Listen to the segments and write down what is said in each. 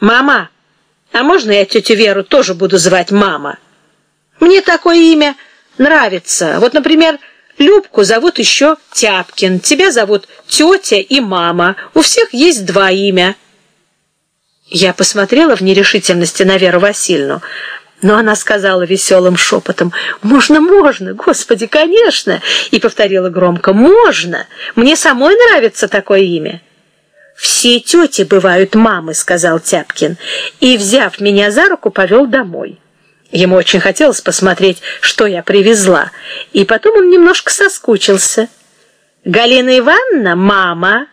«Мама, а можно я тетю Веру тоже буду звать мама? Мне такое имя нравится. Вот, например, Любку зовут еще Тяпкин, тебя зовут тетя и мама. У всех есть два имя». Я посмотрела в нерешительности на Веру Васильевну, но она сказала веселым шепотом «Можно, можно, Господи, конечно!» и повторила громко «Можно! Мне самой нравится такое имя». «Все тети бывают мамы», — сказал Тяпкин, и, взяв меня за руку, повел домой. Ему очень хотелось посмотреть, что я привезла, и потом он немножко соскучился. «Галина Ивановна — мама,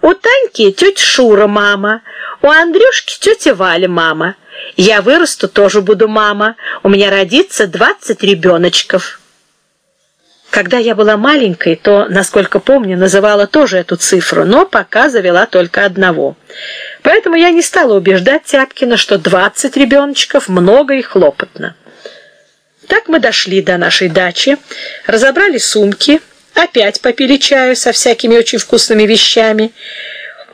у Таньки тетя Шура — мама, у Андрюшки тетя Валя — мама. Я вырасту, тоже буду мама, у меня родится двадцать ребеночков». Когда я была маленькой, то, насколько помню, называла тоже эту цифру, но пока завела только одного. Поэтому я не стала убеждать Тяпкина, что 20 ребеночков много и хлопотно. Так мы дошли до нашей дачи, разобрали сумки, опять попили чаю со всякими очень вкусными вещами.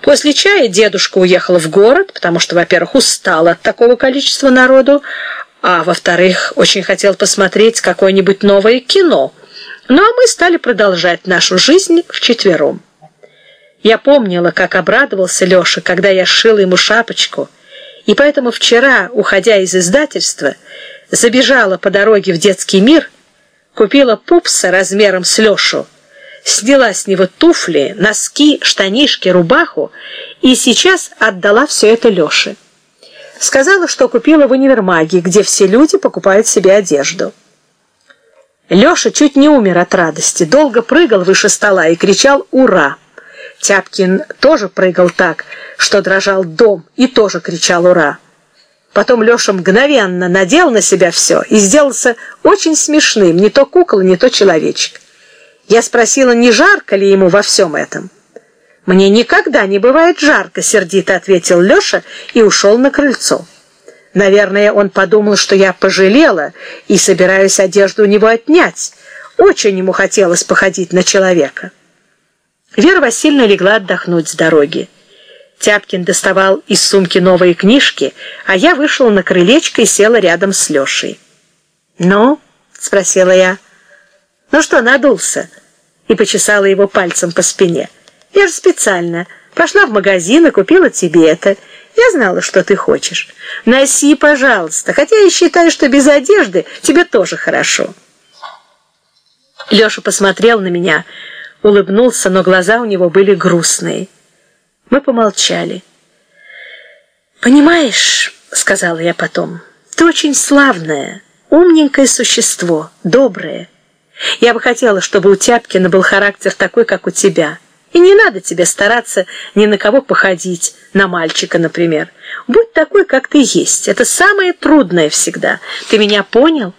После чая дедушка уехал в город, потому что, во-первых, устал от такого количества народу, а во-вторых, очень хотел посмотреть какое-нибудь новое кино – ну а мы стали продолжать нашу жизнь вчетвером. Я помнила, как обрадовался Леша, когда я сшила ему шапочку, и поэтому вчера, уходя из издательства, забежала по дороге в детский мир, купила пупса размером с Лешу, сняла с него туфли, носки, штанишки, рубаху и сейчас отдала все это Леше. Сказала, что купила в универмаге, где все люди покупают себе одежду. Леша чуть не умер от радости, долго прыгал выше стола и кричал «Ура!». Тяпкин тоже прыгал так, что дрожал дом, и тоже кричал «Ура!». Потом Леша мгновенно надел на себя все и сделался очень смешным, не то кукла, не то человечек. Я спросила, не жарко ли ему во всем этом. «Мне никогда не бывает жарко», — сердито ответил Леша и ушел на крыльцо. Наверное, он подумал, что я пожалела и собираюсь одежду у него отнять. Очень ему хотелось походить на человека. Вера Васильевна легла отдохнуть с дороги. Тяпкин доставал из сумки новые книжки, а я вышла на крылечко и села рядом с Лешей. «Ну?» — спросила я. «Ну что, надулся?» И почесала его пальцем по спине. «Я же специально пошла в магазин и купила тебе это». Я знала, что ты хочешь. Носи, пожалуйста, хотя я считаю, что без одежды тебе тоже хорошо. Леша посмотрел на меня, улыбнулся, но глаза у него были грустные. Мы помолчали. «Понимаешь, — сказала я потом, — ты очень славное, умненькое существо, доброе. Я бы хотела, чтобы у Тяпкина был характер такой, как у тебя». И не надо тебе стараться ни на кого походить, на мальчика, например. Будь такой, как ты есть. Это самое трудное всегда. Ты меня понял?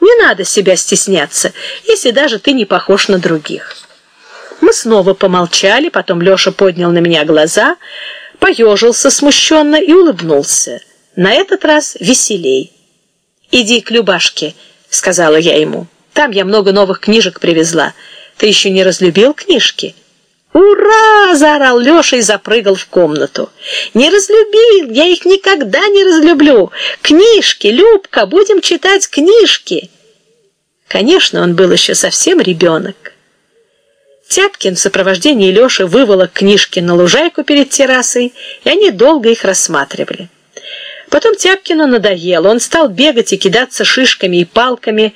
Не надо себя стесняться, если даже ты не похож на других. Мы снова помолчали, потом Леша поднял на меня глаза, поежился смущенно и улыбнулся. На этот раз веселей. «Иди к Любашке», — сказала я ему. «Там я много новых книжек привезла. Ты еще не разлюбил книжки?» «Ура!» — заорал Леша и запрыгал в комнату. «Не разлюбил! Я их никогда не разлюблю! Книжки, Любка, будем читать книжки!» Конечно, он был еще совсем ребенок. Тяпкин в сопровождении Леши выволок книжки на лужайку перед террасой, и они долго их рассматривали. Потом Тяпкину надоело, он стал бегать и кидаться шишками и палками,